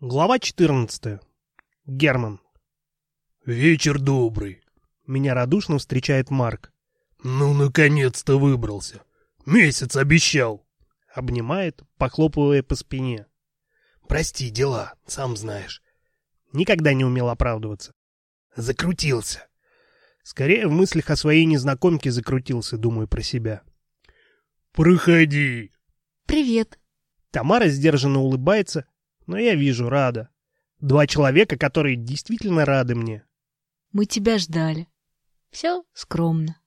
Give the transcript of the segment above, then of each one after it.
Глава 14. Герман. «Вечер добрый», — меня радушно встречает Марк. «Ну, наконец-то выбрался. Месяц обещал». Обнимает, похлопывая по спине. «Прости, дела, сам знаешь». Никогда не умел оправдываться. «Закрутился». Скорее в мыслях о своей незнакомке закрутился, думаю про себя. «Проходи». «Привет». Тамара сдержанно улыбается, но я вижу, рада. Два человека, которые действительно рады мне. Мы тебя ждали. Все скромно.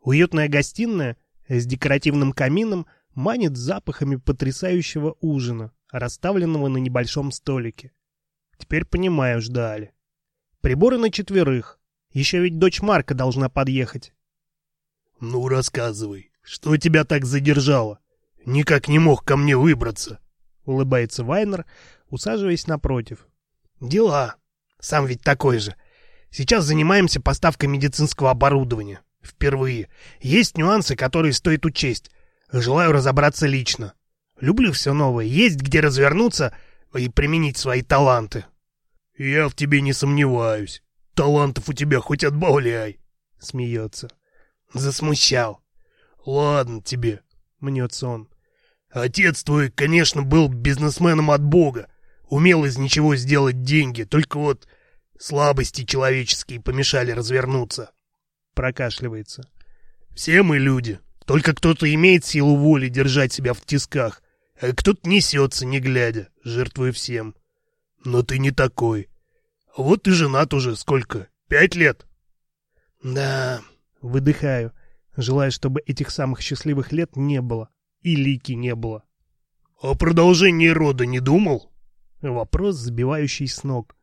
Уютная гостиная с декоративным камином манит запахами потрясающего ужина, расставленного на небольшом столике. Теперь понимаю, ждали. Приборы на четверых. Еще ведь дочь Марка должна подъехать. «Ну, рассказывай, что тебя так задержало? Никак не мог ко мне выбраться?» Улыбается Вайнер, усаживаясь напротив. «Дела. Сам ведь такой же. Сейчас занимаемся поставкой медицинского оборудования. Впервые. Есть нюансы, которые стоит учесть. Желаю разобраться лично. Люблю все новое. Есть где развернуться и применить свои таланты». «Я в тебе не сомневаюсь. Талантов у тебя хоть отбавляй», — смеется. «Засмущал». «Ладно тебе», — мнется он. «Отец твой, конечно, был бизнесменом от Бога, Умел из ничего сделать деньги, только вот слабости человеческие помешали развернуться. Прокашливается. Все мы люди. Только кто-то имеет силу воли держать себя в тисках, а кто-то несется, не глядя, жертвуя всем. Но ты не такой. Вот ты женат уже сколько? Пять лет? Да, выдыхаю, желая, чтобы этих самых счастливых лет не было. И лики не было. О продолжении рода не думал? Вопрос, сбивающий с ног.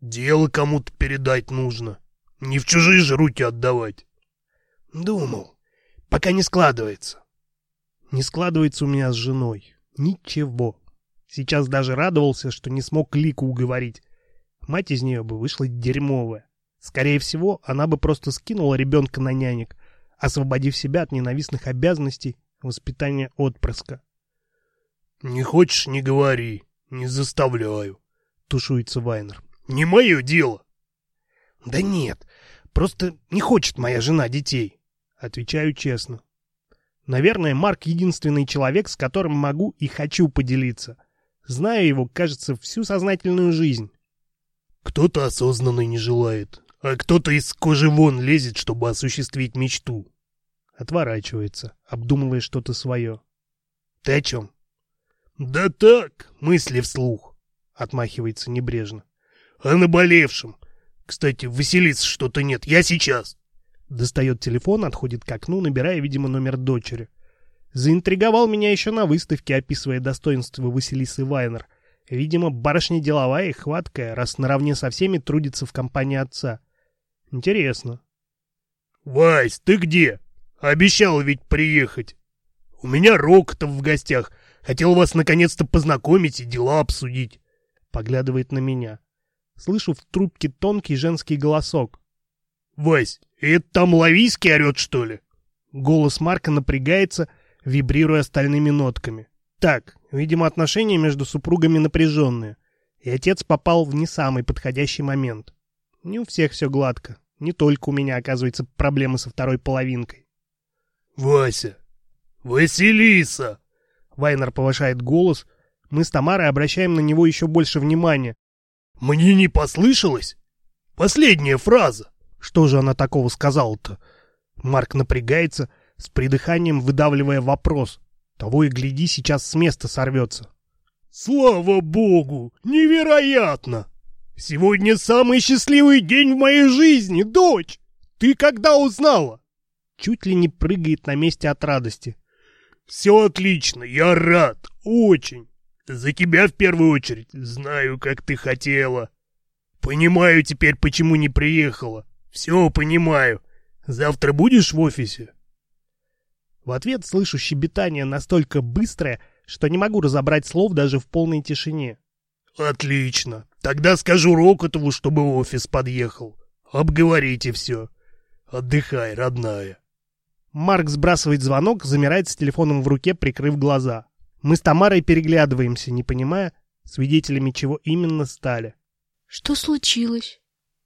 «Дело кому-то передать нужно. Не в чужие же руки отдавать». «Думал. Пока не складывается». «Не складывается у меня с женой. Ничего. Сейчас даже радовался, что не смог Лику уговорить. Мать из нее бы вышла дерьмовая. Скорее всего, она бы просто скинула ребенка на нянек, освободив себя от ненавистных обязанностей воспитания отпрыска. «Не хочешь — не говори. Не заставляю», — тушуется Вайнер. «Не мое дело». «Да нет, просто не хочет моя жена детей», — отвечаю честно. Наверное, Марк единственный человек, с которым могу и хочу поделиться. Знаю его, кажется, всю сознательную жизнь. Кто-то осознанно не желает, а кто-то из кожи вон лезет, чтобы осуществить мечту. Отворачивается, обдумывая что-то свое. Ты о чем? «Да так, мысли вслух», — отмахивается небрежно. «О наболевшем. Кстати, Василисы что-то нет. Я сейчас». Достает телефон, отходит к окну, набирая, видимо, номер дочери. Заинтриговал меня еще на выставке, описывая достоинства Василисы Вайнер. Видимо, барышня деловая и хваткая, раз наравне со всеми трудится в компании отца. Интересно. «Вась, ты где? Обещал ведь приехать. У меня Рокотов в гостях. Хотел вас наконец-то познакомить и дела обсудить. Поглядывает на меня. Слышу в трубке тонкий женский голосок. «Вась, это там Лавийский орет, что ли?» Голос Марка напрягается, вибрируя остальными нотками. Так, видимо, отношения между супругами напряженные. И отец попал в не самый подходящий момент. Не у всех все гладко. Не только у меня, оказывается, проблемы со второй половинкой. «Вася! Василиса!» Вайнер повышает голос. Мы с Тамарой обращаем на него еще больше внимания. «Мне не послышалось? Последняя фраза!» Что же она такого сказала-то? Марк напрягается, с придыханием выдавливая вопрос. Того и гляди, сейчас с места сорвется. «Слава богу! Невероятно! Сегодня самый счастливый день в моей жизни, дочь! Ты когда узнала?» Чуть ли не прыгает на месте от радости. «Все отлично, я рад, очень. За тебя в первую очередь. Знаю, как ты хотела. Понимаю теперь, почему не приехала. Все понимаю. Завтра будешь в офисе?» В ответ слышу щебетание настолько быстрое, что не могу разобрать слов даже в полной тишине. «Отлично. Тогда скажу Рокотову, чтобы офис подъехал. Обговорите все. Отдыхай, родная». Марк сбрасывает звонок, замирает с телефоном в руке, прикрыв глаза. Мы с Тамарой переглядываемся, не понимая, свидетелями чего именно стали. Что случилось?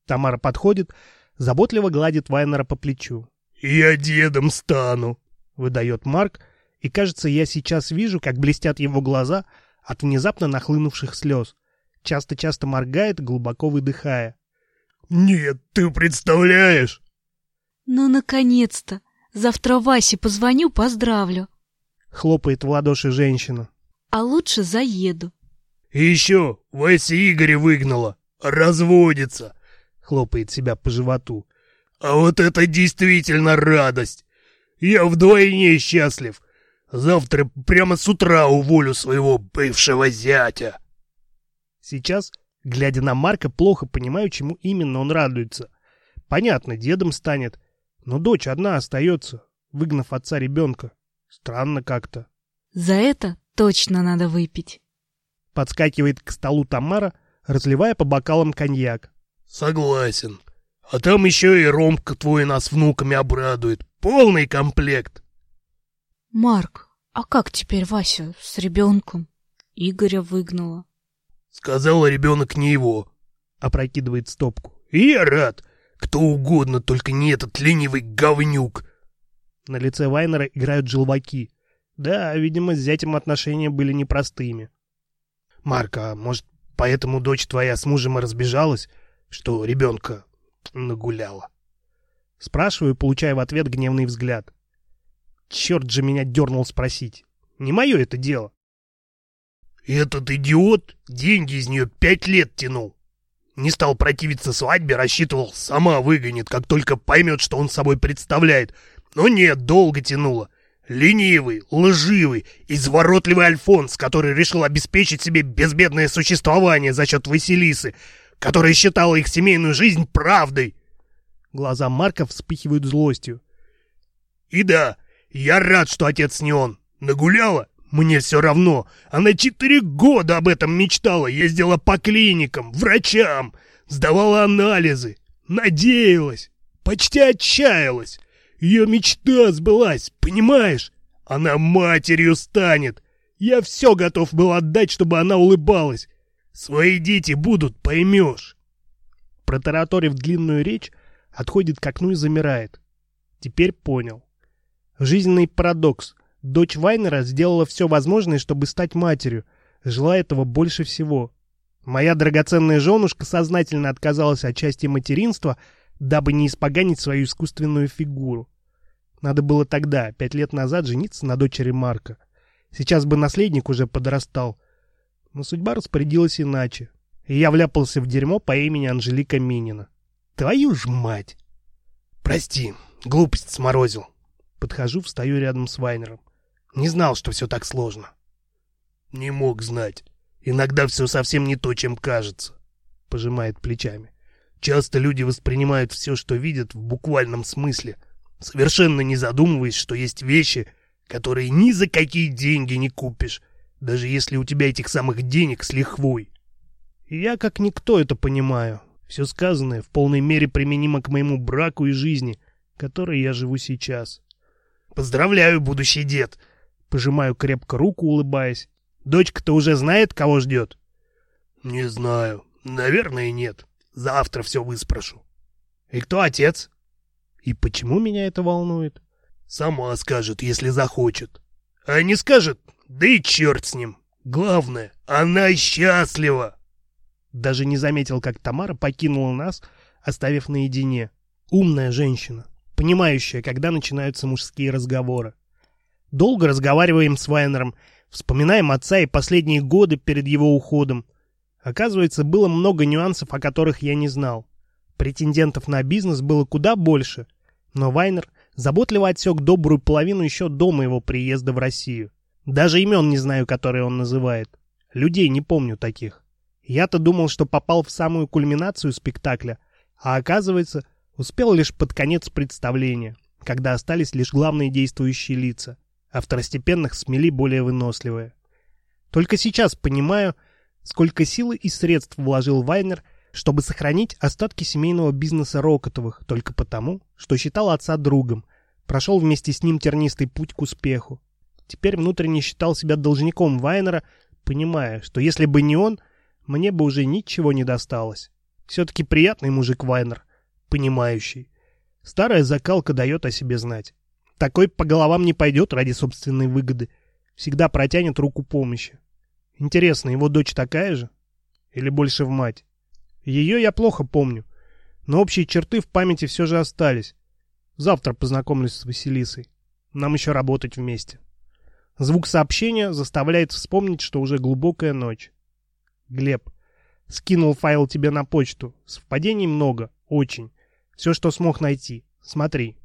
Тамара подходит, заботливо гладит Вайнера по плечу. «Я дедом стану», — выдает Марк, и кажется, я сейчас вижу, как блестят его глаза от внезапно нахлынувших слез. Часто-часто моргает, глубоко выдыхая. «Нет, ты представляешь?» «Ну, наконец-то! Завтра Васе позвоню, поздравлю!» Хлопает в ладоши женщина. «А лучше заеду». «И еще Вася Игоря выгнала. Разводится!» Хлопает себя по животу. «А вот это действительно радость! Я вдвойне счастлив! Завтра прямо с утра уволю своего бывшего зятя!» Сейчас, глядя на Марка, плохо понимаю, чему именно он радуется. Понятно, дедом станет, но дочь одна остается, выгнав отца ребенка. Странно как-то. За это точно надо выпить. Подскакивает к столу Тамара, разливая по бокалам коньяк. Согласен. А там еще и Ромка твой нас внуками обрадует. Полный комплект. Марк, а как теперь Вася с ребенком? Игоря выгнала. Сказала ребенок не его. Опрокидывает стопку. И я рад. Кто угодно, только не этот ленивый говнюк. На лице Вайнера играют желваки. Да, видимо, с зятем отношения были непростыми. Марк, а может, поэтому дочь твоя с мужем и разбежалась, что ребенка нагуляла? Спрашиваю, получая в ответ гневный взгляд. Черт же меня дернул спросить. Не мое это дело. Этот идиот деньги из нее пять лет тянул. Не стал противиться свадьбе, рассчитывал, сама выгонит, как только поймет, что он собой представляет. Но нет, долго тянуло. Ленивый, лживый, изворотливый Альфонс, который решил обеспечить себе безбедное существование за счет Василисы, которая считала их семейную жизнь правдой. Глаза Марка вспыхивают злостью. И да, я рад, что отец не он. Нагуляла? Мне все равно. Она четыре года об этом мечтала, ездила по клиникам, врачам, сдавала анализы, надеялась, почти отчаялась. Ее мечта сбылась, понимаешь? Она матерью станет. Я все готов был отдать, чтобы она улыбалась. Свои дети будут, поймешь. Протараторив длинную речь, отходит к окну и замирает. Теперь понял. Жизненный парадокс. Дочь Вайнера сделала все возможное, чтобы стать матерью, желая этого больше всего. Моя драгоценная женушка сознательно отказалась от части материнства, дабы не испоганить свою искусственную фигуру. Надо было тогда, пять лет назад, жениться на дочери Марка. Сейчас бы наследник уже подрастал. Но судьба распорядилась иначе. И я вляпался в дерьмо по имени Анжелика Минина. Твою ж мать! Прости, глупость сморозил. Подхожу, встаю рядом с Вайнером. Не знал, что все так сложно. Не мог знать. Иногда все совсем не то, чем кажется. Пожимает плечами. Часто люди воспринимают все, что видят, в буквальном смысле, совершенно не задумываясь, что есть вещи, которые ни за какие деньги не купишь, даже если у тебя этих самых денег с лихвой. И я как никто это понимаю. Все сказанное в полной мере применимо к моему браку и жизни, которой я живу сейчас. Поздравляю, будущий дед. Пожимаю крепко руку, улыбаясь. Дочка-то уже знает, кого ждет? Не знаю. Наверное, нет. Завтра все выспрошу. И кто отец? И почему меня это волнует? Сама скажет, если захочет. А не скажет, да и черт с ним. Главное, она счастлива. Даже не заметил, как Тамара покинула нас, оставив наедине. Умная женщина, понимающая, когда начинаются мужские разговоры. Долго разговариваем с Вайнером, вспоминаем отца и последние годы перед его уходом. Оказывается, было много нюансов, о которых я не знал. Претендентов на бизнес было куда больше, но Вайнер заботливо отсек добрую половину еще до моего приезда в Россию. Даже имен не знаю, которые он называет. Людей не помню таких. Я-то думал, что попал в самую кульминацию спектакля, а оказывается, успел лишь под конец представления, когда остались лишь главные действующие лица, а второстепенных смели более выносливые. Только сейчас понимаю, сколько силы и средств вложил Вайнер, чтобы сохранить остатки семейного бизнеса Рокотовых, только потому, что считал отца другом, прошел вместе с ним тернистый путь к успеху. Теперь внутренне считал себя должником Вайнера, понимая, что если бы не он, мне бы уже ничего не досталось. Все-таки приятный мужик Вайнер, понимающий. Старая закалка дает о себе знать. Такой по головам не пойдет ради собственной выгоды. Всегда протянет руку помощи. Интересно, его дочь такая же? Или больше в мать? Ее я плохо помню, но общие черты в памяти все же остались. Завтра познакомлюсь с Василисой. Нам еще работать вместе. Звук сообщения заставляет вспомнить, что уже глубокая ночь. Глеб. Скинул файл тебе на почту. Совпадений много. Очень. Все, что смог найти. Смотри.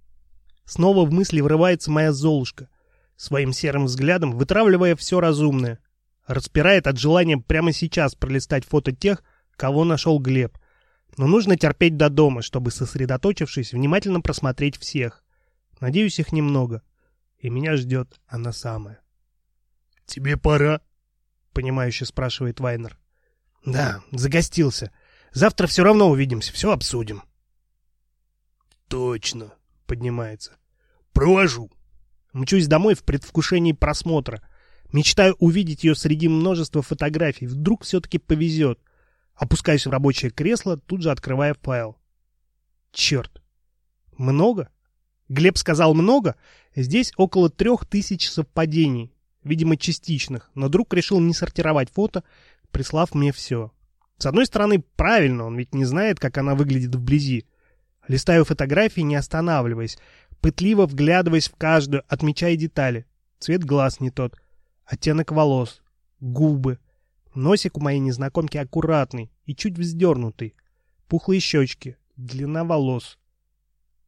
Снова в мысли врывается моя Золушка, своим серым взглядом вытравливая все разумное. Распирает от желания прямо сейчас пролистать фото тех, кого нашел Глеб. Но нужно терпеть до дома, чтобы, сосредоточившись, внимательно просмотреть всех. Надеюсь, их немного. И меня ждет она самая. «Тебе пора?» — понимающе спрашивает Вайнер. «Да, загостился. Завтра все равно увидимся, все обсудим». «Точно», — поднимается. «Провожу». Мчусь домой в предвкушении просмотра. Мечтаю увидеть ее среди множества фотографий. Вдруг все-таки повезет. Опускаюсь в рабочее кресло, тут же открывая файл. Черт. Много? Глеб сказал много. Здесь около трех тысяч совпадений. Видимо, частичных. Но друг решил не сортировать фото, прислав мне все. С одной стороны, правильно, он ведь не знает, как она выглядит вблизи. Листаю фотографии, не останавливаясь, пытливо вглядываясь в каждую, отмечая детали. Цвет глаз не тот, оттенок волос, губы. Носик у моей незнакомки аккуратный и чуть вздернутый. Пухлые щечки, длина волос.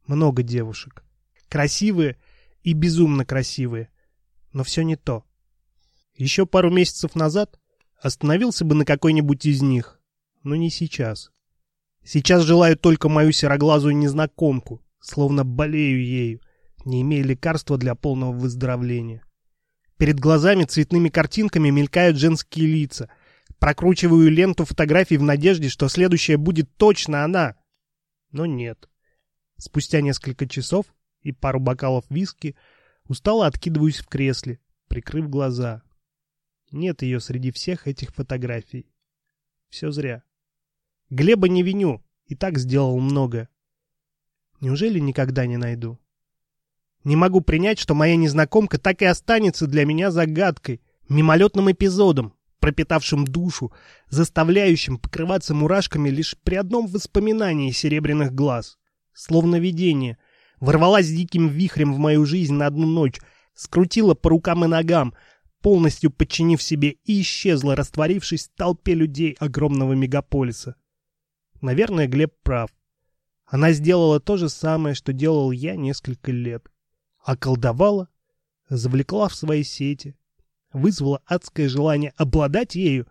Много девушек. Красивые и безумно красивые. Но все не то. Еще пару месяцев назад остановился бы на какой-нибудь из них. Но не сейчас. Сейчас желаю только мою сероглазую незнакомку, словно болею ею, не имея лекарства для полного выздоровления. Перед глазами цветными картинками мелькают женские лица. Прокручиваю ленту фотографий в надежде, что следующая будет точно она. Но нет. Спустя несколько часов и пару бокалов виски устало откидываюсь в кресле, прикрыв глаза. Нет ее среди всех этих фотографий. Все зря. Глеба не виню, и так сделал много. Неужели никогда не найду? Не могу принять, что моя незнакомка так и останется для меня загадкой, мимолетным эпизодом, пропитавшим душу, заставляющим покрываться мурашками лишь при одном воспоминании серебряных глаз. Словно видение. Ворвалась диким вихрем в мою жизнь на одну ночь, скрутила по рукам и ногам, полностью подчинив себе и исчезла, растворившись в толпе людей огромного мегаполиса. Наверное, Глеб прав. Она сделала то же самое, что делал я несколько лет. Околдовала, завлекла в свои сети, вызвала адское желание обладать ею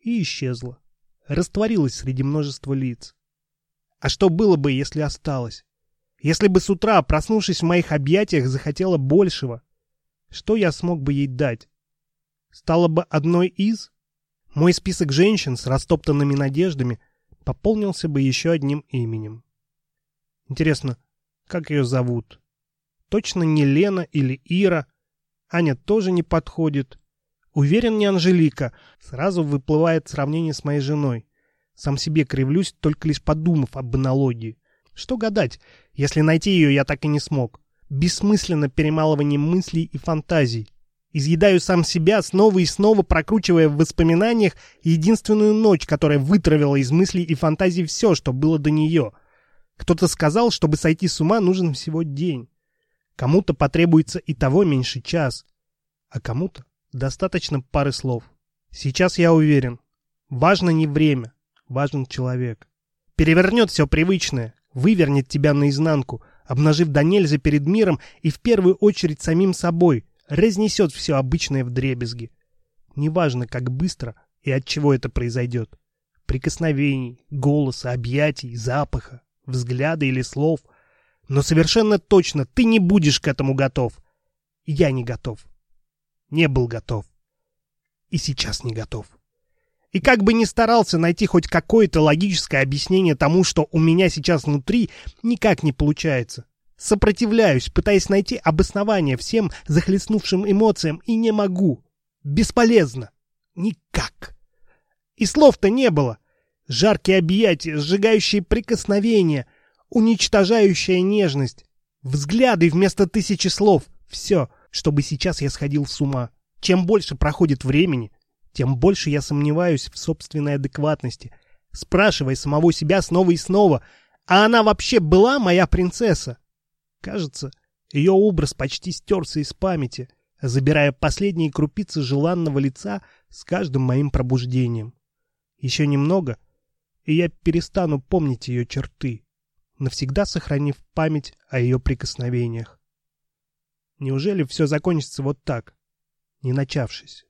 и исчезла. Растворилась среди множества лиц. А что было бы, если осталось? Если бы с утра, проснувшись в моих объятиях, захотела большего? Что я смог бы ей дать? Стала бы одной из? Мой список женщин с растоптанными надеждами — пополнился бы еще одним именем. Интересно, как ее зовут? Точно не Лена или Ира? Аня тоже не подходит. Уверен, не Анжелика. Сразу выплывает сравнение с моей женой. Сам себе кривлюсь, только лишь подумав об аналогии. Что гадать, если найти ее я так и не смог. Бессмысленно перемалывание мыслей и фантазий. Изъедаю сам себя, снова и снова прокручивая в воспоминаниях единственную ночь, которая вытравила из мыслей и фантазий все, что было до нее. Кто-то сказал, чтобы сойти с ума, нужен всего день. Кому-то потребуется и того меньше час. А кому-то достаточно пары слов. Сейчас я уверен. Важно не время, важен человек. Перевернет все привычное, вывернет тебя наизнанку, обнажив до нельзя перед миром и в первую очередь самим собой – разнесет все обычное в дребезги. Неважно, как быстро и от чего это произойдет. Прикосновений, голоса, объятий, запаха, взгляда или слов. Но совершенно точно ты не будешь к этому готов. Я не готов. Не был готов. И сейчас не готов. И как бы ни старался найти хоть какое-то логическое объяснение тому, что у меня сейчас внутри, никак не получается. Сопротивляюсь, пытаясь найти обоснование всем захлестнувшим эмоциям, и не могу. Бесполезно. Никак. И слов-то не было. Жаркие объятия, сжигающие прикосновения, уничтожающая нежность. Взгляды вместо тысячи слов. Все, чтобы сейчас я сходил с ума. Чем больше проходит времени, тем больше я сомневаюсь в собственной адекватности, спрашивая самого себя снова и снова, а она вообще была моя принцесса? Кажется, ее образ почти стерся из памяти, забирая последние крупицы желанного лица с каждым моим пробуждением. Еще немного, и я перестану помнить ее черты, навсегда сохранив память о ее прикосновениях. Неужели все закончится вот так, не начавшись?